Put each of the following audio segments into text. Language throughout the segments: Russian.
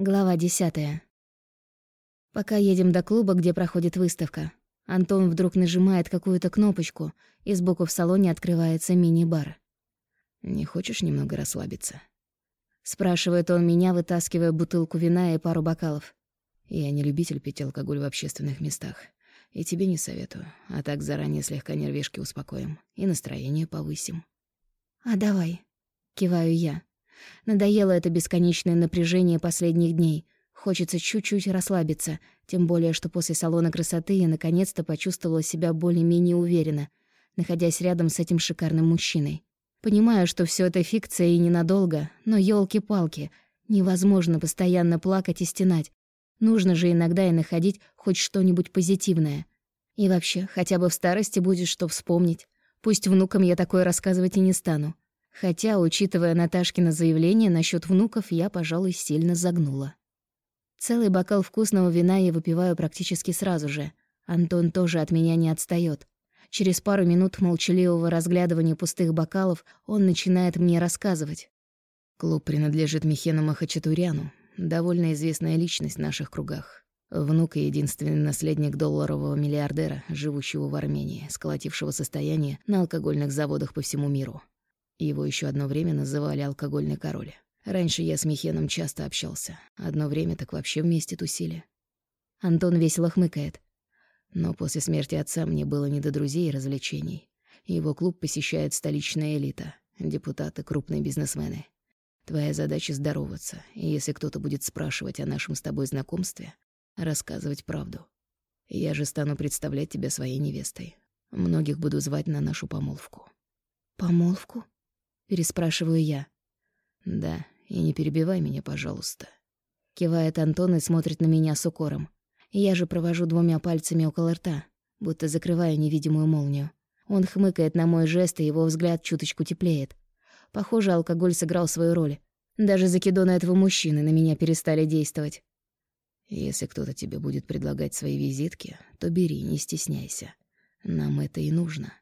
Глава десятая. Пока едем до клуба, где проходит выставка, Антон вдруг нажимает какую-то кнопочку, и сбоку в салоне открывается мини-бар. «Не хочешь немного расслабиться?» Спрашивает он меня, вытаскивая бутылку вина и пару бокалов. «Я не любитель пить алкоголь в общественных местах. И тебе не советую. А так заранее слегка нервишки успокоим. И настроение повысим». «А давай», — киваю я. Надоело это бесконечное напряжение последних дней. Хочется чуть-чуть расслабиться, тем более, что после салона красоты я наконец-то почувствовала себя более-менее уверенно, находясь рядом с этим шикарным мужчиной. Понимаю, что все это фикция и ненадолго, но елки палки невозможно постоянно плакать и стенать. Нужно же иногда и находить хоть что-нибудь позитивное. И вообще, хотя бы в старости будет что вспомнить. Пусть внукам я такое рассказывать и не стану. Хотя, учитывая Наташкино заявление насчет внуков, я, пожалуй, сильно загнула. Целый бокал вкусного вина я выпиваю практически сразу же. Антон тоже от меня не отстаёт. Через пару минут молчаливого разглядывания пустых бокалов он начинает мне рассказывать. Клуб принадлежит Михену Махачатуряну, довольно известная личность в наших кругах. Внук и единственный наследник долларового миллиардера, живущего в Армении, сколотившего состояние на алкогольных заводах по всему миру. Его еще одно время называли «алкогольный король». Раньше я с Михеном часто общался. Одно время так вообще вместе тусили. Антон весело хмыкает. Но после смерти отца мне было не до друзей и развлечений. Его клуб посещает столичная элита, депутаты, крупные бизнесмены. Твоя задача — здороваться, и если кто-то будет спрашивать о нашем с тобой знакомстве, рассказывать правду. Я же стану представлять тебя своей невестой. Многих буду звать на нашу помолвку. «Помолвку?» Переспрашиваю я. Да, и не перебивай меня, пожалуйста. Кивает Антон и смотрит на меня с укором. Я же провожу двумя пальцами около рта, будто закрываю невидимую молнию. Он хмыкает на мой жест, и его взгляд чуточку теплеет. Похоже, алкоголь сыграл свою роль. Даже закидоны этого мужчины на меня перестали действовать. Если кто-то тебе будет предлагать свои визитки, то бери, не стесняйся. Нам это и нужно.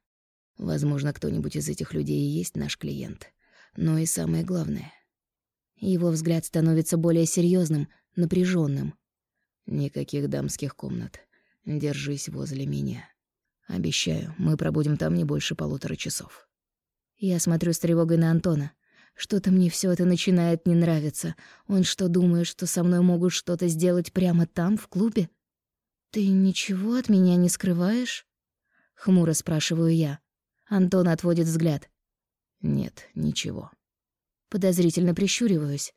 Возможно, кто-нибудь из этих людей и есть наш клиент. Но и самое главное. Его взгляд становится более серьезным, напряженным. Никаких дамских комнат. Держись возле меня. Обещаю, мы пробудем там не больше полутора часов. Я смотрю с тревогой на Антона. Что-то мне все это начинает не нравиться. Он что, думает, что со мной могут что-то сделать прямо там, в клубе? Ты ничего от меня не скрываешь? Хмуро спрашиваю я. Антон отводит взгляд. Нет, ничего. Подозрительно прищуриваюсь.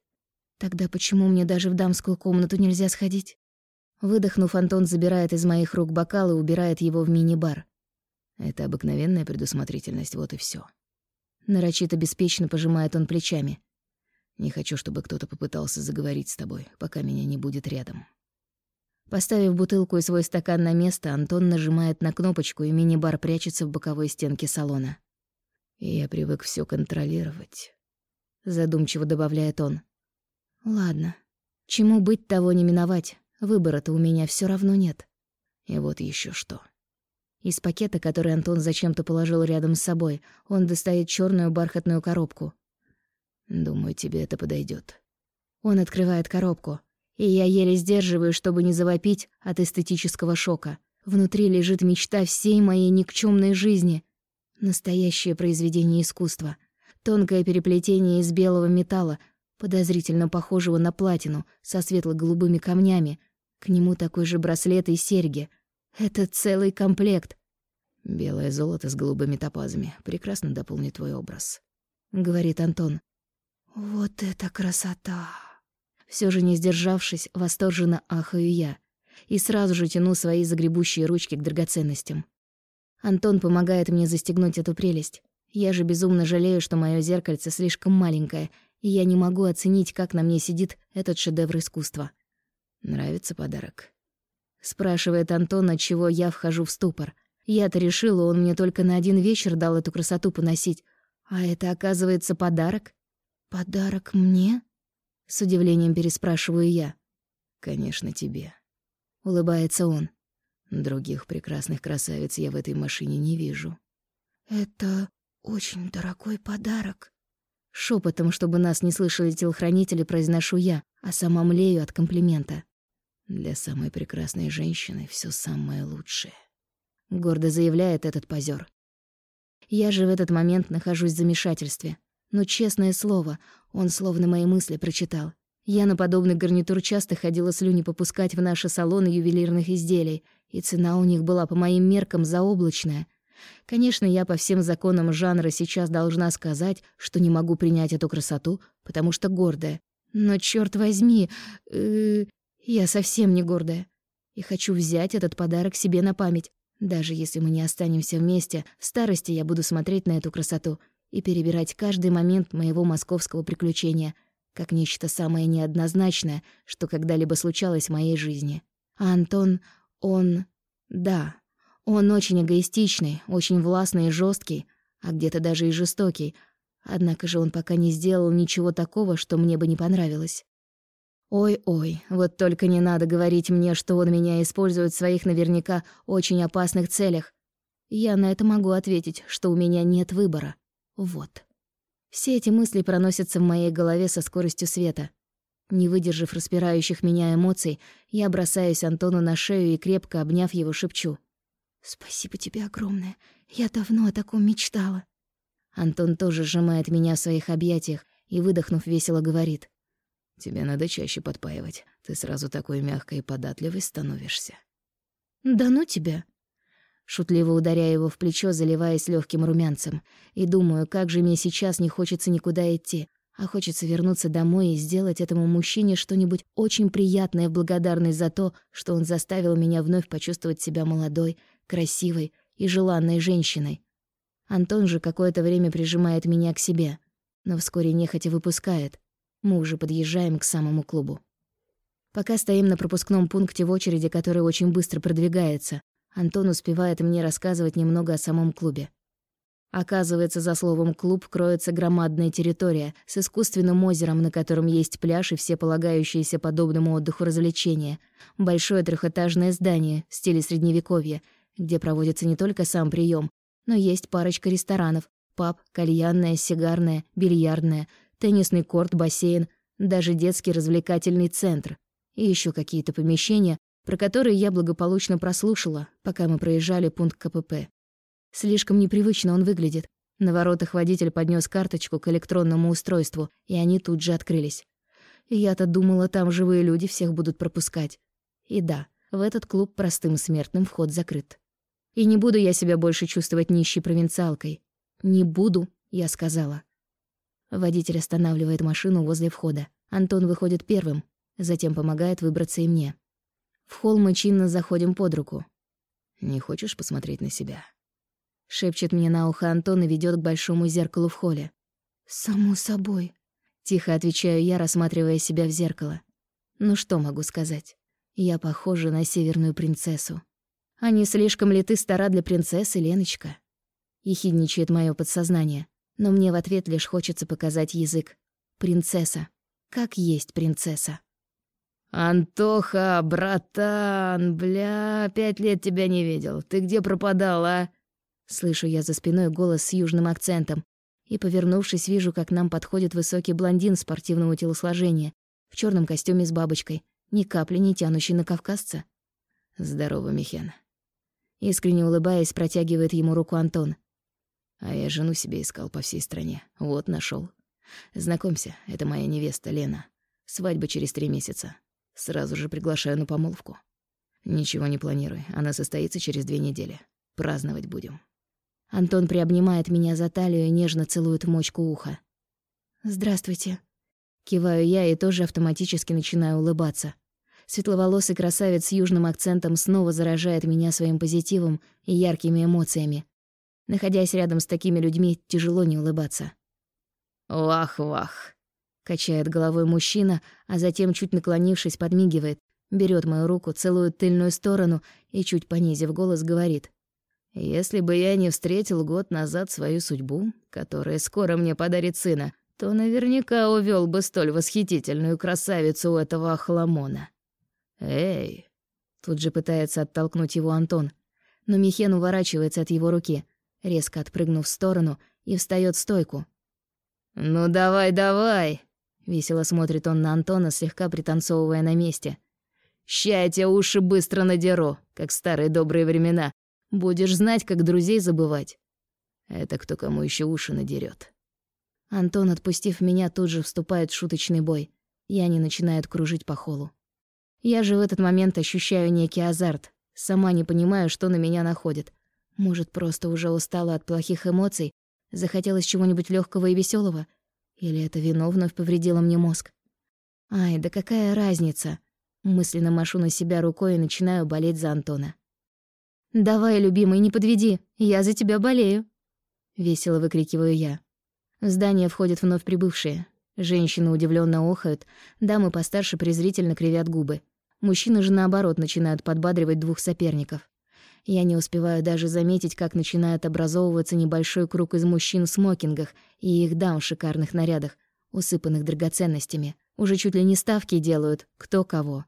Тогда почему мне даже в дамскую комнату нельзя сходить? Выдохнув, Антон забирает из моих рук бокал и убирает его в мини-бар. Это обыкновенная предусмотрительность, вот и все. Нарочито беспечно пожимает он плечами. Не хочу, чтобы кто-то попытался заговорить с тобой, пока меня не будет рядом. Поставив бутылку и свой стакан на место, Антон нажимает на кнопочку, и мини-бар прячется в боковой стенке салона. «Я привык все контролировать», — задумчиво добавляет он. «Ладно. Чему быть, того не миновать. Выбора-то у меня все равно нет». И вот еще что. Из пакета, который Антон зачем-то положил рядом с собой, он достает черную бархатную коробку. «Думаю, тебе это подойдет. Он открывает коробку и я еле сдерживаю, чтобы не завопить от эстетического шока. Внутри лежит мечта всей моей никчемной жизни. Настоящее произведение искусства. Тонкое переплетение из белого металла, подозрительно похожего на платину, со светло-голубыми камнями. К нему такой же браслет и серьги. Это целый комплект. «Белое золото с голубыми топазами прекрасно дополнит твой образ», — говорит Антон. «Вот это красота!» Все же не сдержавшись, восторженно ахаю я и сразу же тяну свои загребущие ручки к драгоценностям. Антон помогает мне застегнуть эту прелесть. Я же безумно жалею, что мое зеркальце слишком маленькое, и я не могу оценить, как на мне сидит этот шедевр искусства. «Нравится подарок?» Спрашивает Антон, от чего я вхожу в ступор. Я-то решила, он мне только на один вечер дал эту красоту поносить. А это, оказывается, подарок? Подарок мне? С удивлением переспрашиваю я. «Конечно, тебе», — улыбается он. «Других прекрасных красавиц я в этой машине не вижу». «Это очень дорогой подарок». Шепотом, чтобы нас не слышали телохранители, произношу я, а сама млею от комплимента. Для самой прекрасной женщины все самое лучшее. Гордо заявляет этот позер. Я же в этот момент нахожусь в замешательстве. Но, честное слово, он словно мои мысли прочитал. Я на подобный гарнитур часто ходила слюни попускать в наши салоны ювелирных изделий, и цена у них была по моим меркам заоблачная. Конечно, я по всем законам жанра сейчас должна сказать, что не могу принять эту красоту, потому что гордая. Но черт возьми, э, я совсем не гордая. И хочу взять этот подарок себе на память. Даже если мы не останемся вместе, в старости я буду смотреть на эту красоту и перебирать каждый момент моего московского приключения как нечто самое неоднозначное, что когда-либо случалось в моей жизни. А Антон, он... Да, он очень эгоистичный, очень властный и жесткий, а где-то даже и жестокий. Однако же он пока не сделал ничего такого, что мне бы не понравилось. Ой-ой, вот только не надо говорить мне, что он меня использует в своих наверняка очень опасных целях. Я на это могу ответить, что у меня нет выбора. Вот. Все эти мысли проносятся в моей голове со скоростью света. Не выдержав распирающих меня эмоций, я бросаюсь Антону на шею и, крепко обняв его, шепчу. «Спасибо тебе огромное. Я давно о таком мечтала». Антон тоже сжимает меня в своих объятиях и, выдохнув, весело говорит. Тебе надо чаще подпаивать. Ты сразу такой мягкой и податливой становишься. Да ну тебя. Шутливо ударяя его в плечо, заливаясь легким румянцем, и думаю, как же мне сейчас не хочется никуда идти, а хочется вернуться домой и сделать этому мужчине что-нибудь очень приятное в благодарность за то, что он заставил меня вновь почувствовать себя молодой, красивой и желанной женщиной. Антон же какое-то время прижимает меня к себе, но вскоре нехотя выпускает, мы уже подъезжаем к самому клубу. Пока стоим на пропускном пункте в очереди, который очень быстро продвигается, Антон успевает мне рассказывать немного о самом клубе. Оказывается, за словом «клуб» кроется громадная территория с искусственным озером, на котором есть пляж и все полагающиеся подобному отдыху развлечения. Большое трехэтажное здание в стиле Средневековья, где проводится не только сам прием, но есть парочка ресторанов, паб, кальянная, сигарная, бильярдная, теннисный корт, бассейн, даже детский развлекательный центр и еще какие-то помещения, про которые я благополучно прослушала, пока мы проезжали пункт КПП. Слишком непривычно он выглядит. На воротах водитель поднес карточку к электронному устройству, и они тут же открылись. Я-то думала, там живые люди всех будут пропускать. И да, в этот клуб простым смертным вход закрыт. И не буду я себя больше чувствовать нищей провинциалкой. Не буду, я сказала. Водитель останавливает машину возле входа. Антон выходит первым, затем помогает выбраться и мне. В холл мы чинно заходим под руку. «Не хочешь посмотреть на себя?» Шепчет мне на ухо Антон и ведёт к большому зеркалу в холле. «Само собой», — тихо отвечаю я, рассматривая себя в зеркало. «Ну что могу сказать? Я похожа на северную принцессу. А не слишком ли ты стара для принцессы, Леночка?» Ехидничает моё подсознание но мне в ответ лишь хочется показать язык. Принцесса. Как есть принцесса. «Антоха, братан, бля, пять лет тебя не видел. Ты где пропадал, а?» Слышу я за спиной голос с южным акцентом. И, повернувшись, вижу, как нам подходит высокий блондин спортивного телосложения, в черном костюме с бабочкой, ни капли не тянущий на кавказца. «Здорово, Михен». Искренне улыбаясь, протягивает ему руку Антон. А я жену себе искал по всей стране. Вот нашел. Знакомься, это моя невеста Лена. Свадьба через три месяца. Сразу же приглашаю на помолвку. Ничего не планируй, она состоится через две недели. Праздновать будем. Антон приобнимает меня за талию и нежно целует в мочку уха. «Здравствуйте». Киваю я и тоже автоматически начинаю улыбаться. Светловолосый красавец с южным акцентом снова заражает меня своим позитивом и яркими эмоциями. Находясь рядом с такими людьми, тяжело не улыбаться. «Вах-вах», — качает головой мужчина, а затем, чуть наклонившись, подмигивает, берет мою руку, целует тыльную сторону и, чуть понизив голос, говорит. «Если бы я не встретил год назад свою судьбу, которая скоро мне подарит сына, то наверняка увел бы столь восхитительную красавицу у этого охламона. Эй!» Тут же пытается оттолкнуть его Антон, но Михен уворачивается от его руки — резко отпрыгнув в сторону и встаёт в стойку. «Ну давай, давай! Весело смотрит он на Антона, слегка пританцовывая на месте. «Ща я тебе уши быстро надеру, как старые добрые времена. Будешь знать, как друзей забывать». Это кто кому еще уши надерет. Антон, отпустив меня, тут же вступает в шуточный бой. Я не начинает кружить по холу. Я же в этот момент ощущаю некий азарт. Сама не понимаю, что на меня находит. Может, просто уже устала от плохих эмоций, захотелось чего-нибудь легкого и веселого, Или это вино вновь повредило мне мозг? Ай, да какая разница? Мысленно машу на себя рукой и начинаю болеть за Антона. «Давай, любимый, не подведи, я за тебя болею!» Весело выкрикиваю я. В здание входят вновь прибывшие. Женщины удивленно охают, дамы постарше презрительно кривят губы. Мужчины же, наоборот, начинают подбадривать двух соперников. Я не успеваю даже заметить, как начинает образовываться небольшой круг из мужчин в смокингах и их дам в шикарных нарядах, усыпанных драгоценностями. Уже чуть ли не ставки делают, кто кого.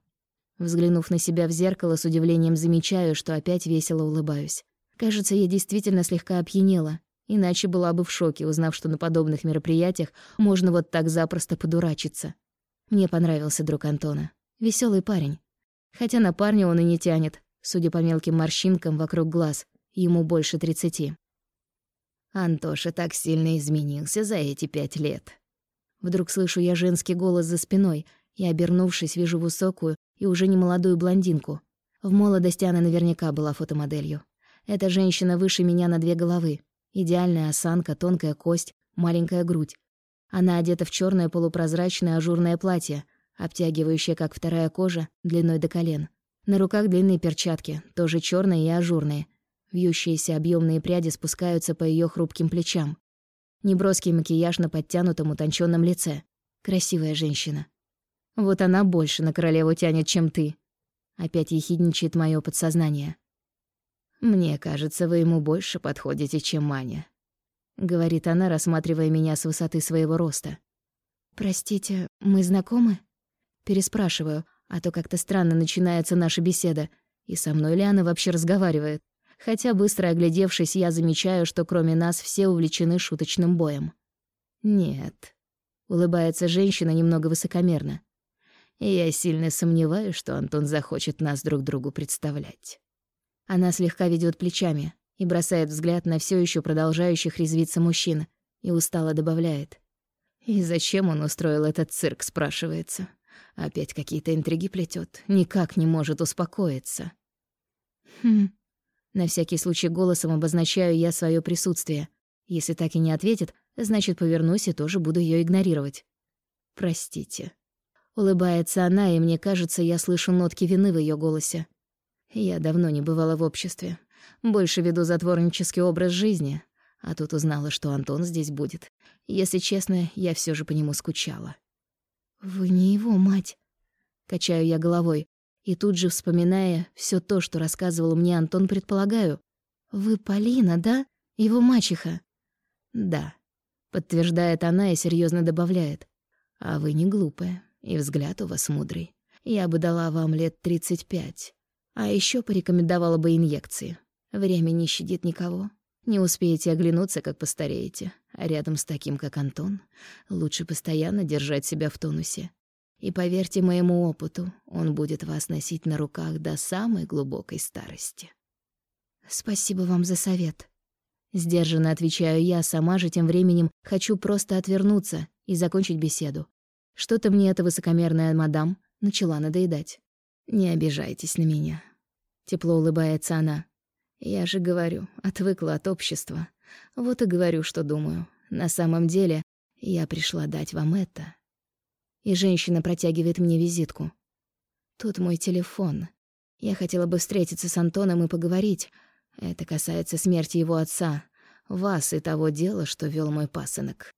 Взглянув на себя в зеркало, с удивлением замечаю, что опять весело улыбаюсь. Кажется, я действительно слегка опьянела, иначе была бы в шоке, узнав, что на подобных мероприятиях можно вот так запросто подурачиться. Мне понравился друг Антона. Веселый парень. Хотя на парня он и не тянет, Судя по мелким морщинкам вокруг глаз, ему больше тридцати. Антоша так сильно изменился за эти пять лет. Вдруг слышу я женский голос за спиной и, обернувшись, вижу высокую и уже не молодую блондинку. В молодости она наверняка была фотомоделью. Эта женщина выше меня на две головы. Идеальная осанка, тонкая кость, маленькая грудь. Она одета в черное полупрозрачное ажурное платье, обтягивающее, как вторая кожа, длиной до колен. На руках длинные перчатки, тоже черные и ажурные. Вьющиеся объемные пряди спускаются по ее хрупким плечам. Неброский макияж на подтянутом утонченном лице. Красивая женщина. Вот она больше на королеву тянет, чем ты. Опять ехидничает мое подсознание. Мне кажется, вы ему больше подходите, чем Маня, говорит она, рассматривая меня с высоты своего роста. Простите, мы знакомы? Переспрашиваю, а то как-то странно начинается наша беседа. И со мной ли она вообще разговаривает? Хотя, быстро оглядевшись, я замечаю, что кроме нас все увлечены шуточным боем. «Нет», — улыбается женщина немного высокомерно. «Я сильно сомневаюсь, что Антон захочет нас друг другу представлять». Она слегка ведет плечами и бросает взгляд на все еще продолжающих резвиться мужчин и устало добавляет. «И зачем он устроил этот цирк?» — спрашивается. Опять какие-то интриги плетет, никак не может успокоиться. Хм. На всякий случай голосом обозначаю я свое присутствие. Если так и не ответит, значит, повернусь и тоже буду ее игнорировать. Простите. Улыбается она, и мне кажется, я слышу нотки вины в ее голосе. Я давно не бывала в обществе. Больше веду затворнический образ жизни, а тут узнала, что Антон здесь будет. Если честно, я все же по нему скучала. «Вы не его мать», — качаю я головой, и тут же, вспоминая все то, что рассказывал мне Антон, предполагаю. «Вы Полина, да? Его мачеха?» «Да», — подтверждает она и серьезно добавляет. «А вы не глупая, и взгляд у вас мудрый. Я бы дала вам лет тридцать пять. А еще порекомендовала бы инъекции. Время не щадит никого. Не успеете оглянуться, как постареете. А рядом с таким, как Антон, лучше постоянно держать себя в тонусе. И поверьте моему опыту, он будет вас носить на руках до самой глубокой старости. Спасибо вам за совет. Сдержанно отвечаю я, сама же тем временем хочу просто отвернуться и закончить беседу. Что-то мне эта высокомерная мадам начала надоедать. Не обижайтесь на меня. Тепло улыбается она. Я же говорю, отвыкла от общества. Вот и говорю, что думаю. На самом деле, я пришла дать вам это. И женщина протягивает мне визитку. Тут мой телефон. Я хотела бы встретиться с Антоном и поговорить. Это касается смерти его отца, вас и того дела, что вел мой пасынок.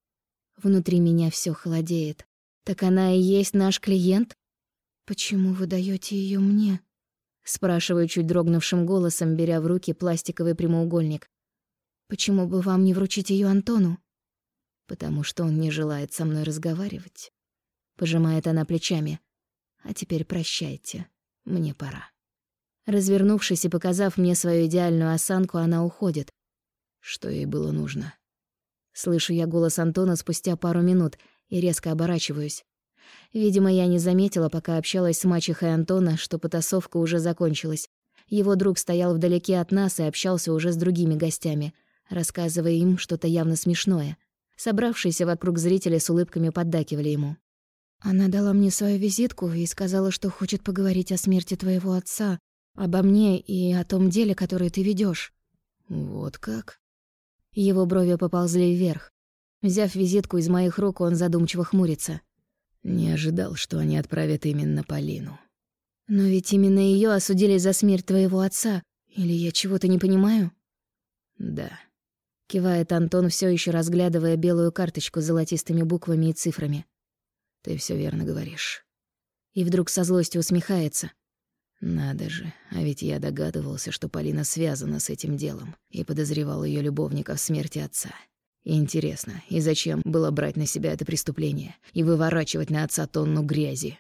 Внутри меня все холодеет. Так она и есть наш клиент? Почему вы даете ее мне? Спрашиваю чуть дрогнувшим голосом, беря в руки пластиковый прямоугольник. «Почему бы вам не вручить ее Антону?» «Потому что он не желает со мной разговаривать». Пожимает она плечами. «А теперь прощайте. Мне пора». Развернувшись и показав мне свою идеальную осанку, она уходит. Что ей было нужно? Слышу я голос Антона спустя пару минут и резко оборачиваюсь. Видимо, я не заметила, пока общалась с мачехой Антона, что потасовка уже закончилась. Его друг стоял вдалеке от нас и общался уже с другими гостями, рассказывая им что-то явно смешное. Собравшиеся вокруг зрители с улыбками поддакивали ему. «Она дала мне свою визитку и сказала, что хочет поговорить о смерти твоего отца, обо мне и о том деле, которое ты ведешь. «Вот как?» Его брови поползли вверх. Взяв визитку из моих рук, он задумчиво хмурится. Не ожидал, что они отправят именно Полину. Но ведь именно ее осудили за смерть твоего отца. Или я чего-то не понимаю? Да. Кивает Антон, все еще разглядывая белую карточку с золотистыми буквами и цифрами. Ты все верно говоришь. И вдруг со злостью усмехается. Надо же, а ведь я догадывался, что Полина связана с этим делом и подозревал ее любовника в смерти отца. Интересно, и зачем было брать на себя это преступление и выворачивать на отца тонну грязи?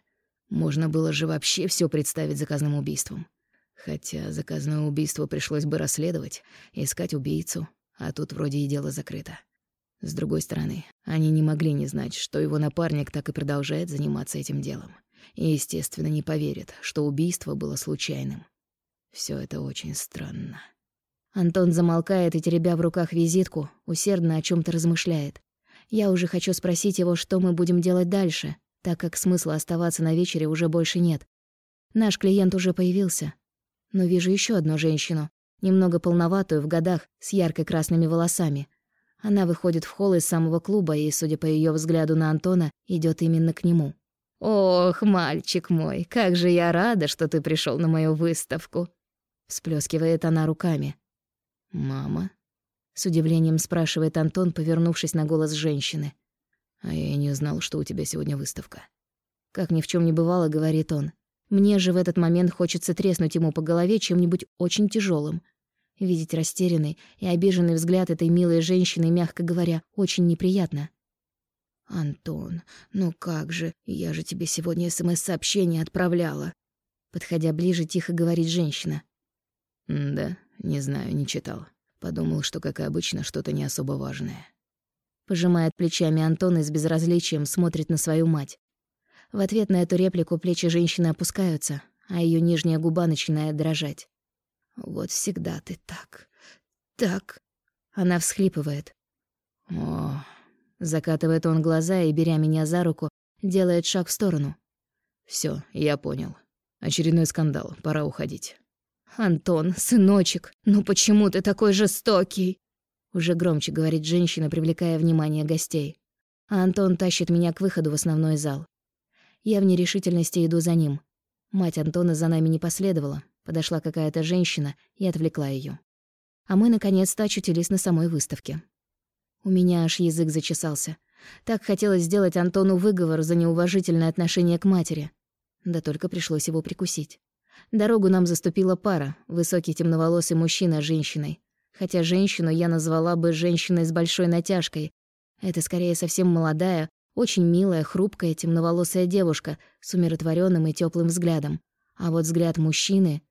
Можно было же вообще все представить заказным убийством. Хотя заказное убийство пришлось бы расследовать, искать убийцу, а тут вроде и дело закрыто. С другой стороны, они не могли не знать, что его напарник так и продолжает заниматься этим делом. И, естественно, не поверят, что убийство было случайным. Все это очень странно. Антон замолкает и, теребя в руках визитку, усердно о чем то размышляет. Я уже хочу спросить его, что мы будем делать дальше, так как смысла оставаться на вечере уже больше нет. Наш клиент уже появился. Но вижу еще одну женщину, немного полноватую в годах, с ярко-красными волосами. Она выходит в холл из самого клуба и, судя по ее взгляду на Антона, идет именно к нему. «Ох, мальчик мой, как же я рада, что ты пришел на мою выставку!» Всплескивает она руками. «Мама?» — с удивлением спрашивает Антон, повернувшись на голос женщины. «А я и не знал, что у тебя сегодня выставка». Как ни в чем не бывало, говорит он. Мне же в этот момент хочется треснуть ему по голове чем-нибудь очень тяжелым. Видеть растерянный и обиженный взгляд этой милой женщины, мягко говоря, очень неприятно. «Антон, ну как же, я же тебе сегодня СМС-сообщение отправляла». Подходя ближе, тихо говорит женщина. «Да, не знаю, не читал. Подумал, что, как и обычно, что-то не особо важное. Пожимает плечами Антон и с безразличием смотрит на свою мать. В ответ на эту реплику плечи женщины опускаются, а ее нижняя губа начинает дрожать. «Вот всегда ты так... так...» Она всхлипывает. «О...» Закатывает он глаза и, беря меня за руку, делает шаг в сторону. Все, я понял. Очередной скандал, пора уходить». «Антон, сыночек, ну почему ты такой жестокий?» Уже громче говорит женщина, привлекая внимание гостей. А Антон тащит меня к выходу в основной зал. Я в нерешительности иду за ним. Мать Антона за нами не последовала. Подошла какая-то женщина и отвлекла ее. А мы, наконец-то, очутились на самой выставке. У меня аж язык зачесался. Так хотелось сделать Антону выговор за неуважительное отношение к матери. Да только пришлось его прикусить. Дорогу нам заступила пара, высокий темноволосый мужчина с женщиной. Хотя женщину я назвала бы женщиной с большой натяжкой. Это скорее совсем молодая, очень милая, хрупкая, темноволосая девушка с умиротворенным и теплым взглядом. А вот взгляд мужчины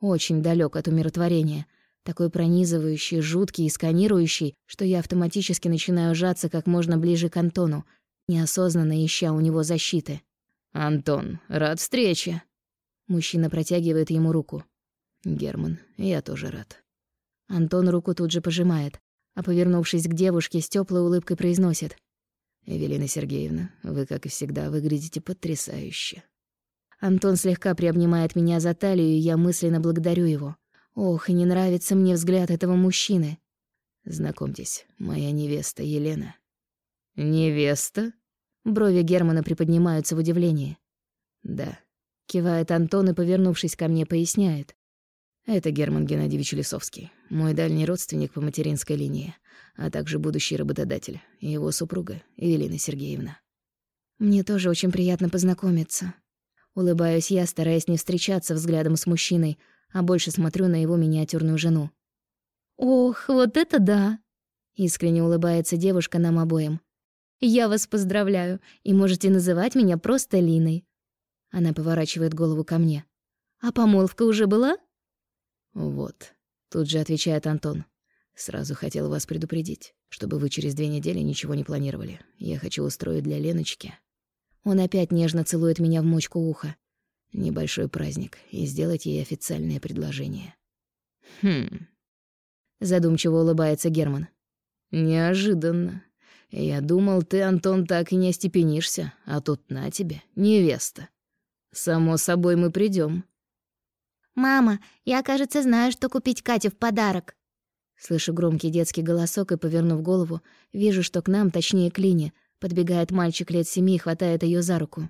очень далек от умиротворения. Такой пронизывающий, жуткий и сканирующий, что я автоматически начинаю сжаться как можно ближе к Антону, неосознанно ища у него защиты. «Антон, рад встрече!» Мужчина протягивает ему руку. «Герман, я тоже рад». Антон руку тут же пожимает, а, повернувшись к девушке, с теплой улыбкой произносит. «Эвелина Сергеевна, вы, как и всегда, выглядите потрясающе». Антон слегка приобнимает меня за талию, и я мысленно благодарю его. Ох, и не нравится мне взгляд этого мужчины. Знакомьтесь, моя невеста Елена. Невеста? Брови Германа приподнимаются в удивлении. Да, Кивает Антон и, повернувшись ко мне, поясняет. Это Герман Геннадьевич Лисовский, мой дальний родственник по материнской линии, а также будущий работодатель, его супруга Евелина Сергеевна. Мне тоже очень приятно познакомиться. Улыбаюсь я, стараясь не встречаться взглядом с мужчиной, а больше смотрю на его миниатюрную жену. «Ох, вот это да!» Искренне улыбается девушка нам обоим. «Я вас поздравляю, и можете называть меня просто Линой. Она поворачивает голову ко мне. «А помолвка уже была?» «Вот», — тут же отвечает Антон. «Сразу хотел вас предупредить, чтобы вы через две недели ничего не планировали. Я хочу устроить для Леночки». Он опять нежно целует меня в мочку уха. Небольшой праздник, и сделать ей официальное предложение. Хм. Задумчиво улыбается Герман. Неожиданно. Я думал, ты, Антон, так и не остепенишься, а тут на тебе, невеста. Само собой мы придем. «Мама, я, кажется, знаю, что купить Кате в подарок». Слышу громкий детский голосок и, повернув голову, вижу, что к нам, точнее к Лине, подбегает мальчик лет семи и хватает ее за руку.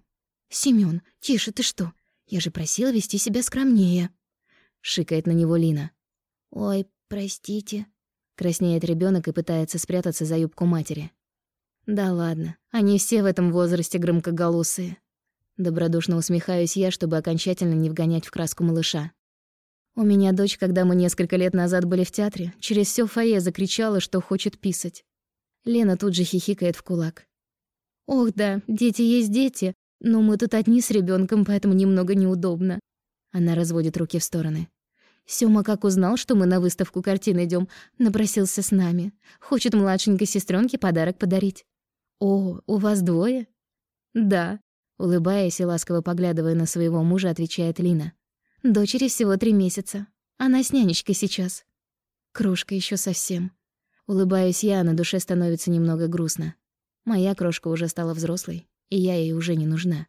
«Семён, тише, ты что? Я же просила вести себя скромнее», — шикает на него Лина. «Ой, простите», — краснеет ребенок и пытается спрятаться за юбку матери. «Да ладно, они все в этом возрасте громкоголосые. Добродушно усмехаюсь я, чтобы окончательно не вгонять в краску малыша. У меня дочь, когда мы несколько лет назад были в театре, через всё фойе закричала, что хочет писать. Лена тут же хихикает в кулак. «Ох да, дети есть дети, но мы тут одни с ребёнком, поэтому немного неудобно». Она разводит руки в стороны. Сёма как узнал, что мы на выставку картин идём, напросился с нами. Хочет младшенькой сестрёнке подарок подарить. «О, у вас двое?» «Да, Улыбаясь и ласково поглядывая на своего мужа, отвечает Лина. «Дочери всего три месяца. Она с нянечкой сейчас. Крошка еще совсем». Улыбаюсь я, а на душе становится немного грустно. Моя крошка уже стала взрослой, и я ей уже не нужна.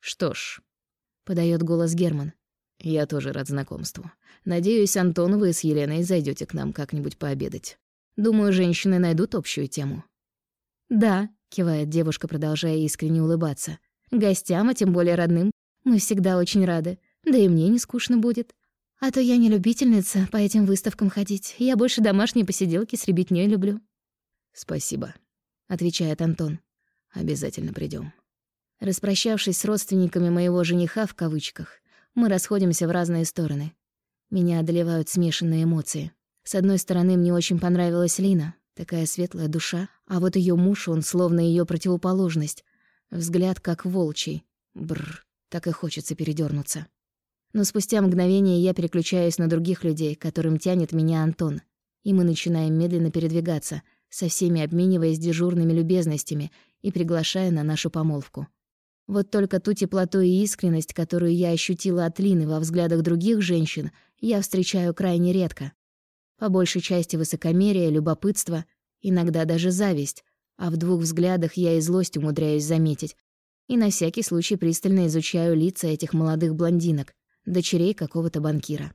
«Что ж», — подает голос Герман. «Я тоже рад знакомству. Надеюсь, Антон, вы с Еленой зайдете к нам как-нибудь пообедать. Думаю, женщины найдут общую тему». «Да», — кивает девушка, продолжая искренне улыбаться. Гостям, а тем более родным, мы всегда очень рады. Да и мне не скучно будет. А то я не любительница по этим выставкам ходить. Я больше домашние посиделки с ребятнёй люблю. «Спасибо», — отвечает Антон. «Обязательно придём». Распрощавшись с родственниками моего жениха в кавычках, мы расходимся в разные стороны. Меня одолевают смешанные эмоции. С одной стороны, мне очень понравилась Лина, такая светлая душа, а вот её муж, он словно её противоположность, Взгляд как волчий. Бррр, так и хочется передернуться. Но спустя мгновение я переключаюсь на других людей, которым тянет меня Антон. И мы начинаем медленно передвигаться, со всеми обмениваясь дежурными любезностями и приглашая на нашу помолвку. Вот только ту теплоту и искренность, которую я ощутила от Лины во взглядах других женщин, я встречаю крайне редко. По большей части высокомерие, любопытство, иногда даже зависть, а в двух взглядах я и злость умудряюсь заметить. И на всякий случай пристально изучаю лица этих молодых блондинок, дочерей какого-то банкира.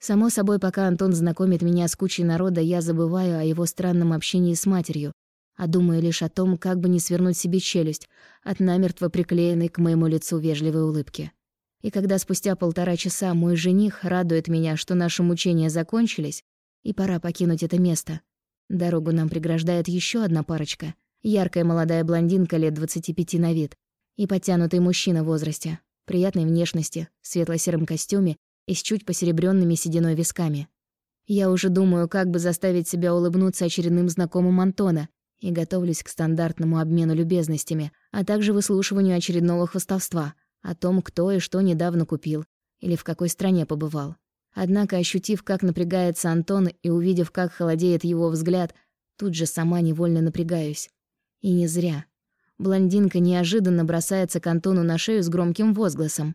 Само собой, пока Антон знакомит меня с кучей народа, я забываю о его странном общении с матерью, а думаю лишь о том, как бы не свернуть себе челюсть от намертво приклеенной к моему лицу вежливой улыбки. И когда спустя полтора часа мой жених радует меня, что наши мучения закончились, и пора покинуть это место, Дорогу нам преграждает еще одна парочка. Яркая молодая блондинка лет 25 на вид и подтянутый мужчина в возрасте, приятной внешности, в светло-сером костюме и с чуть посеребрёнными сединой висками. Я уже думаю, как бы заставить себя улыбнуться очередным знакомым Антона и готовлюсь к стандартному обмену любезностями, а также выслушиванию очередного хвастовства о том, кто и что недавно купил или в какой стране побывал. Однако, ощутив, как напрягается Антон, и увидев, как холодеет его взгляд, тут же сама невольно напрягаюсь. И не зря. Блондинка неожиданно бросается к Антону на шею с громким возгласом.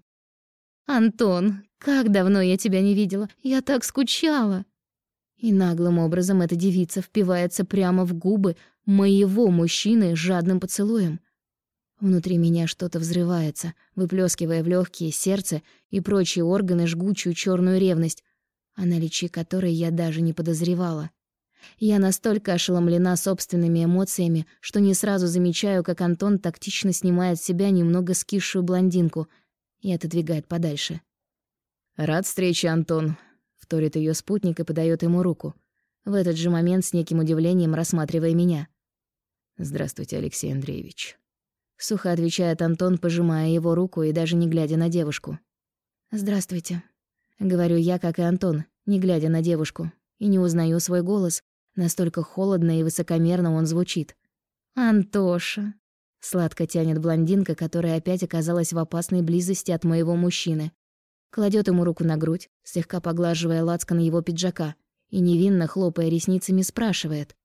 «Антон, как давно я тебя не видела! Я так скучала!» И наглым образом эта девица впивается прямо в губы моего мужчины жадным поцелуем. Внутри меня что-то взрывается, выплескивая в легкие сердце и прочие органы жгучую черную ревность, о наличии которой я даже не подозревала. Я настолько ошеломлена собственными эмоциями, что не сразу замечаю, как Антон тактично снимает с себя немного скисшую блондинку и отодвигает подальше. «Рад встрече, Антон», — вторит ее спутник и подает ему руку. В этот же момент с неким удивлением рассматривая меня. «Здравствуйте, Алексей Андреевич». Сухо отвечает Антон, пожимая его руку и даже не глядя на девушку. «Здравствуйте», — говорю я, как и Антон, не глядя на девушку, и не узнаю свой голос, настолько холодно и высокомерно он звучит. «Антоша», — сладко тянет блондинка, которая опять оказалась в опасной близости от моего мужчины. Кладет ему руку на грудь, слегка поглаживая лацкан его пиджака, и невинно, хлопая ресницами, спрашивает.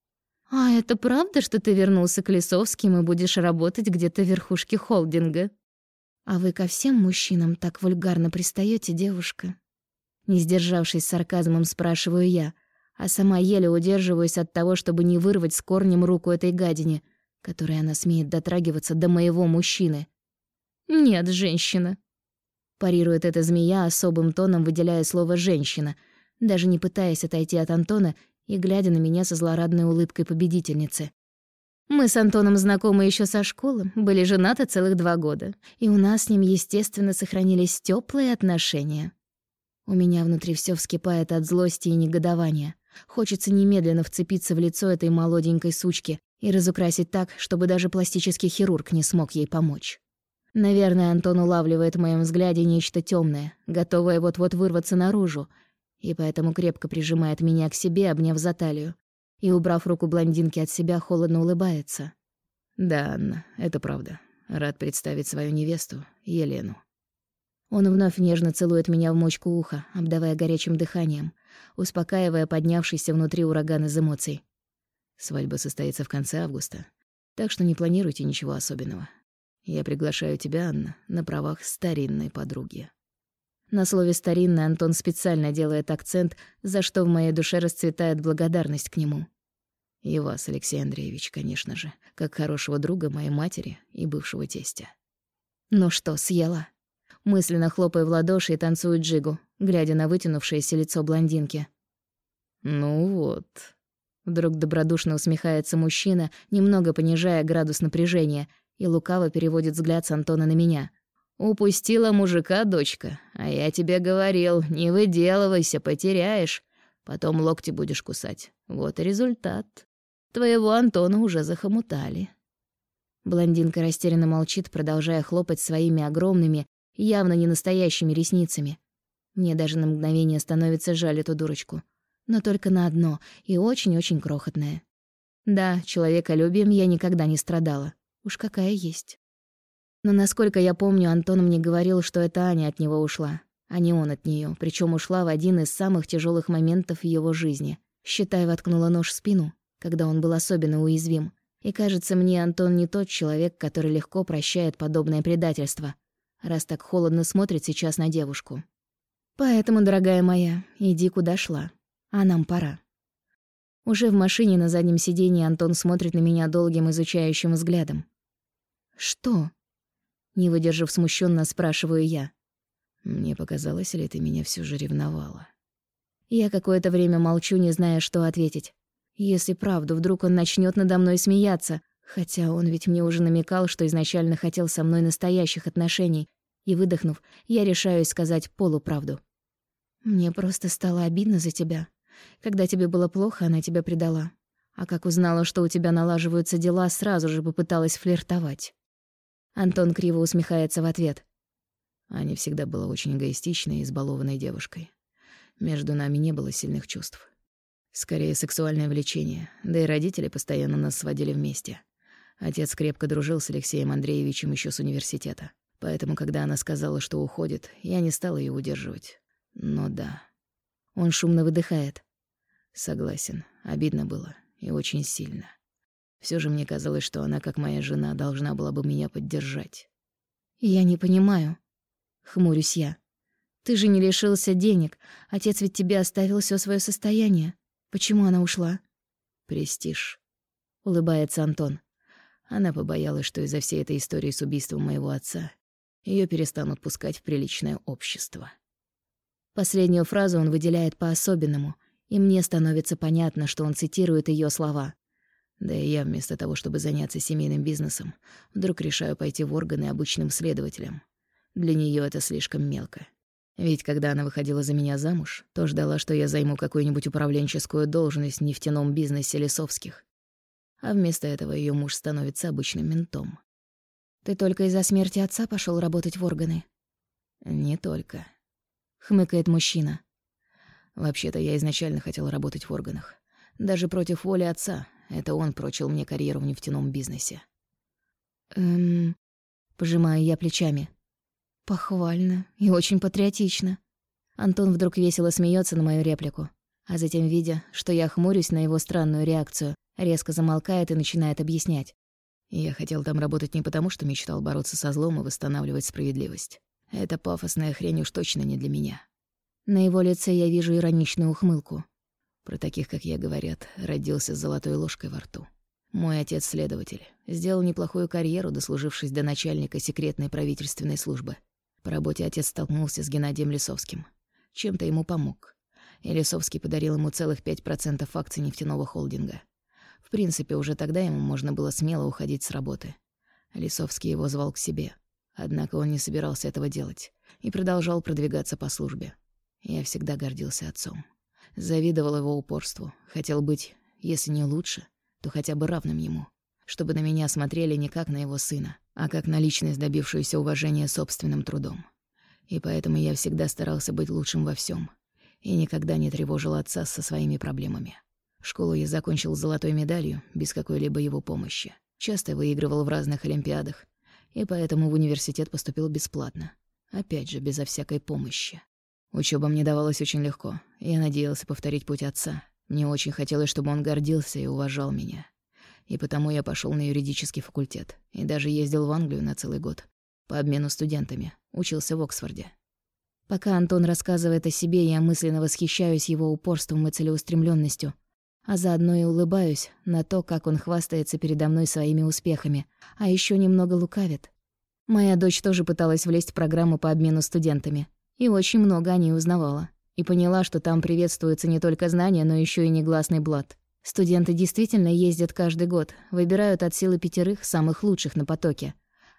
«А это правда, что ты вернулся к Лисовским и будешь работать где-то в верхушке холдинга?» «А вы ко всем мужчинам так вульгарно пристаёте, девушка?» Не сдержавшись сарказмом, спрашиваю я, а сама еле удерживаюсь от того, чтобы не вырвать с корнем руку этой гадине, которой она смеет дотрагиваться до моего мужчины. «Нет, женщина», — парирует эта змея особым тоном, выделяя слово «женщина», даже не пытаясь отойти от Антона и глядя на меня со злорадной улыбкой победительницы. Мы с Антоном знакомы еще со школы, были женаты целых два года, и у нас с ним, естественно, сохранились теплые отношения. У меня внутри все вскипает от злости и негодования. Хочется немедленно вцепиться в лицо этой молоденькой сучки и разукрасить так, чтобы даже пластический хирург не смог ей помочь. Наверное, Антон улавливает в моем взгляде нечто темное, готовое вот-вот вырваться наружу, и поэтому крепко прижимает меня к себе, обняв за талию, и, убрав руку блондинки от себя, холодно улыбается. «Да, Анна, это правда. Рад представить свою невесту, Елену». Он вновь нежно целует меня в мочку уха, обдавая горячим дыханием, успокаивая поднявшийся внутри ураган из эмоций. Свадьба состоится в конце августа, так что не планируйте ничего особенного. Я приглашаю тебя, Анна, на правах старинной подруги. На слове «старинный» Антон специально делает акцент, за что в моей душе расцветает благодарность к нему. И вас, Алексей Андреевич, конечно же, как хорошего друга моей матери и бывшего тестя. Ну что, съела? мысленно хлопая в ладоши и танцует джигу, глядя на вытянувшееся лицо блондинки. «Ну вот». Вдруг добродушно усмехается мужчина, немного понижая градус напряжения, и лукаво переводит взгляд с Антона на меня. «Упустила мужика, дочка. А я тебе говорил, не выделывайся, потеряешь. Потом локти будешь кусать. Вот и результат. Твоего Антона уже захомутали». Блондинка растерянно молчит, продолжая хлопать своими огромными, явно не настоящими ресницами. Мне даже на мгновение становится жаль эту дурочку. Но только на одно, и очень-очень крохотное. Да, человеколюбием я никогда не страдала. Уж какая есть. Но насколько я помню, Антон мне говорил, что это Аня от него ушла, а не он от нее, причем ушла в один из самых тяжелых моментов его жизни. Считай, воткнула нож в спину, когда он был особенно уязвим. И кажется мне, Антон не тот человек, который легко прощает подобное предательство — раз так холодно смотрит сейчас на девушку. Поэтому, дорогая моя, иди куда шла, а нам пора. Уже в машине на заднем сиденье Антон смотрит на меня долгим изучающим взглядом. «Что?» Не выдержав смущенно, спрашиваю я. «Мне показалось, ли ты меня все же ревновала?» Я какое-то время молчу, не зная, что ответить. Если правду, вдруг он начнет надо мной смеяться, Хотя он ведь мне уже намекал, что изначально хотел со мной настоящих отношений, и, выдохнув, я решаюсь сказать полуправду. «Мне просто стало обидно за тебя. Когда тебе было плохо, она тебя предала. А как узнала, что у тебя налаживаются дела, сразу же попыталась флиртовать». Антон криво усмехается в ответ. Аня всегда была очень эгоистичной и избалованной девушкой. Между нами не было сильных чувств. Скорее, сексуальное влечение, да и родители постоянно нас сводили вместе. Отец крепко дружил с Алексеем Андреевичем еще с университета. Поэтому, когда она сказала, что уходит, я не стал ее удерживать. Но да. Он шумно выдыхает. Согласен, обидно было и очень сильно. Все же мне казалось, что она, как моя жена, должна была бы меня поддержать. Я не понимаю. Хмурюсь я. Ты же не лишился денег. Отец ведь тебе оставил все свое состояние. Почему она ушла? Престиж. Улыбается Антон. Она побоялась, что из-за всей этой истории с убийством моего отца ее перестанут пускать в приличное общество. Последнюю фразу он выделяет по-особенному, и мне становится понятно, что он цитирует ее слова. Да и я вместо того, чтобы заняться семейным бизнесом, вдруг решаю пойти в органы обычным следователем. Для нее это слишком мелко. Ведь когда она выходила за меня замуж, то ждала, что я займу какую-нибудь управленческую должность в нефтяном бизнесе Лесовских а вместо этого ее муж становится обычным ментом. «Ты только из-за смерти отца пошел работать в органы?» «Не только», — хмыкает мужчина. «Вообще-то я изначально хотел работать в органах. Даже против воли отца. Это он прочил мне карьеру в нефтяном бизнесе». «Эм...» — пожимаю я плечами. «Похвально и очень патриотично». Антон вдруг весело смеется на мою реплику, а затем, видя, что я хмурюсь на его странную реакцию, Резко замолкает и начинает объяснять. Я хотел там работать не потому, что мечтал бороться со злом и восстанавливать справедливость. Эта пафосная хрень уж точно не для меня. На его лице я вижу ироничную ухмылку. Про таких, как я, говорят, родился с золотой ложкой во рту. Мой отец следователь. Сделал неплохую карьеру, дослужившись до начальника секретной правительственной службы. По работе отец столкнулся с Геннадием Лисовским. Чем-то ему помог. И Лисовский подарил ему целых 5% акций нефтяного холдинга. В принципе, уже тогда ему можно было смело уходить с работы. Лисовский его звал к себе. Однако он не собирался этого делать и продолжал продвигаться по службе. Я всегда гордился отцом. Завидовал его упорству. Хотел быть, если не лучше, то хотя бы равным ему. Чтобы на меня смотрели не как на его сына, а как на личность, добившуюся уважения собственным трудом. И поэтому я всегда старался быть лучшим во всем и никогда не тревожил отца со своими проблемами. Школу я закончил золотой медалью, без какой-либо его помощи. Часто выигрывал в разных олимпиадах, и поэтому в университет поступил бесплатно. Опять же, безо всякой помощи. Учёба мне давалась очень легко. Я надеялся повторить путь отца. Мне очень хотелось, чтобы он гордился и уважал меня. И потому я пошёл на юридический факультет и даже ездил в Англию на целый год. По обмену студентами. Учился в Оксфорде. Пока Антон рассказывает о себе, я мысленно восхищаюсь его упорством и целеустремленностью, а заодно и улыбаюсь на то, как он хвастается передо мной своими успехами, а еще немного лукавит. Моя дочь тоже пыталась влезть в программу по обмену студентами, и очень много о ней узнавала. И поняла, что там приветствуются не только знания, но еще и негласный блат. Студенты действительно ездят каждый год, выбирают от силы пятерых самых лучших на потоке.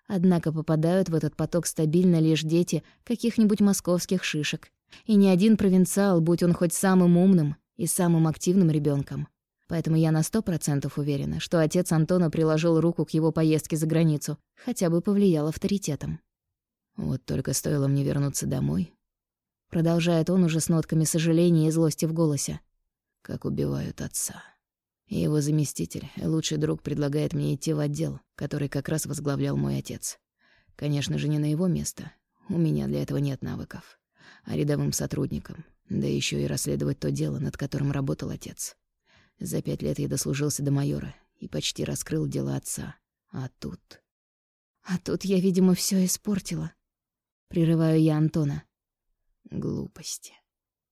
Однако попадают в этот поток стабильно лишь дети каких-нибудь московских шишек. И ни один провинциал, будь он хоть самым умным, и самым активным ребенком. Поэтому я на сто процентов уверена, что отец Антона приложил руку к его поездке за границу, хотя бы повлиял авторитетом. Вот только стоило мне вернуться домой. Продолжает он уже с нотками сожаления и злости в голосе. Как убивают отца. И его заместитель, лучший друг, предлагает мне идти в отдел, который как раз возглавлял мой отец. Конечно же, не на его место. У меня для этого нет навыков. А рядовым сотрудникам, да еще и расследовать то дело, над которым работал отец. За пять лет я дослужился до майора и почти раскрыл дело отца. А тут... А тут я, видимо, все испортила. Прерываю я Антона. Глупости.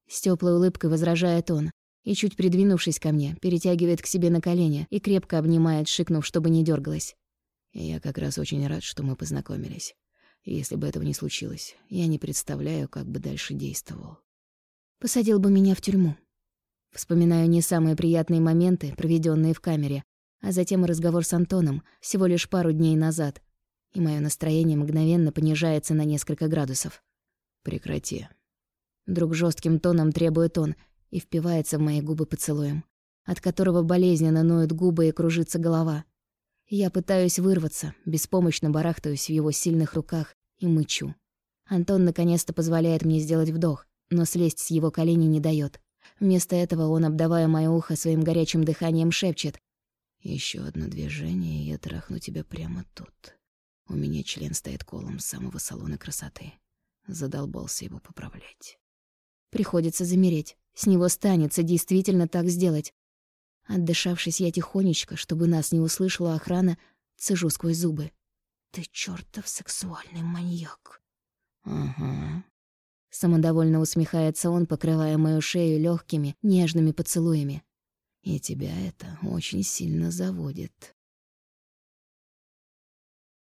С теплой улыбкой возражает он и, чуть придвинувшись ко мне, перетягивает к себе на колени и крепко обнимает, шикнув, чтобы не дергалась. Я как раз очень рад, что мы познакомились. Если бы этого не случилось, я не представляю, как бы дальше действовал. Посадил бы меня в тюрьму. Вспоминаю не самые приятные моменты, проведенные в камере, а затем разговор с Антоном всего лишь пару дней назад, и мое настроение мгновенно понижается на несколько градусов. «Прекрати». Друг жестким тоном требует он и впивается в мои губы поцелуем, от которого болезненно ноют губы и кружится голова. Я пытаюсь вырваться, беспомощно барахтаюсь в его сильных руках и мычу. Антон наконец-то позволяет мне сделать вдох, но слезть с его коленей не дает. Вместо этого он, обдавая мое ухо своим горячим дыханием, шепчет. Еще одно движение, и я трахну тебя прямо тут. У меня член стоит колом с самого салона красоты. Задолбался его поправлять. Приходится замереть. С него станется действительно так сделать. Отдышавшись, я тихонечко, чтобы нас не услышала охрана, цежу сквозь зубы. «Ты чертов сексуальный маньяк!» «Ага», Самодовольно усмехается он, покрывая мою шею легкими, нежными поцелуями. И тебя это очень сильно заводит.